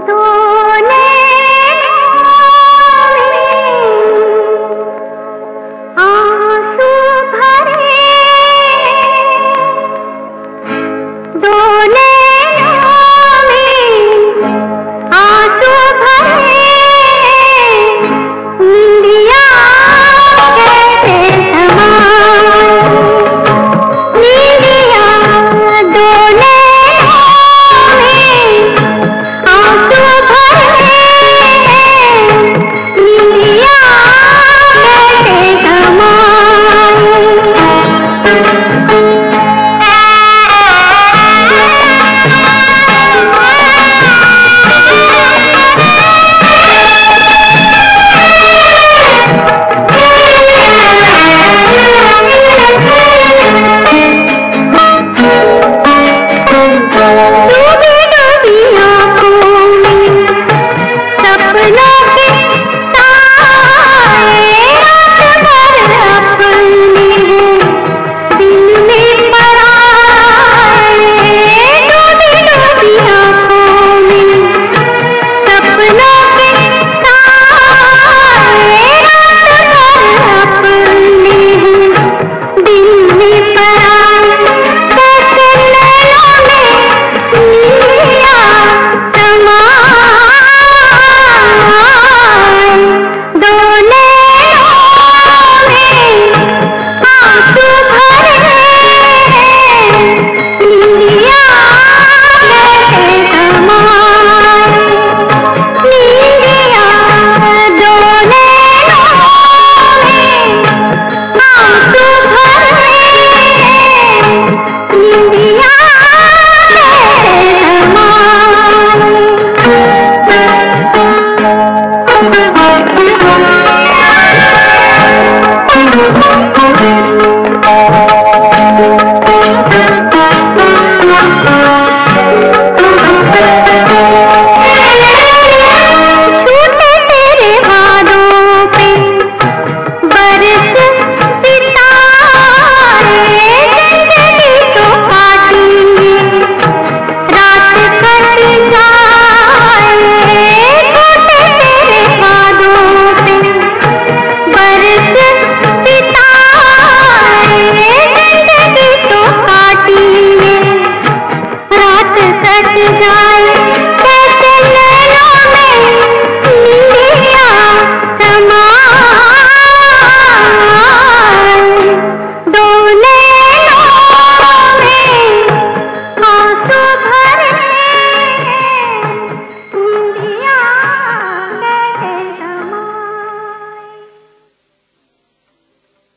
ど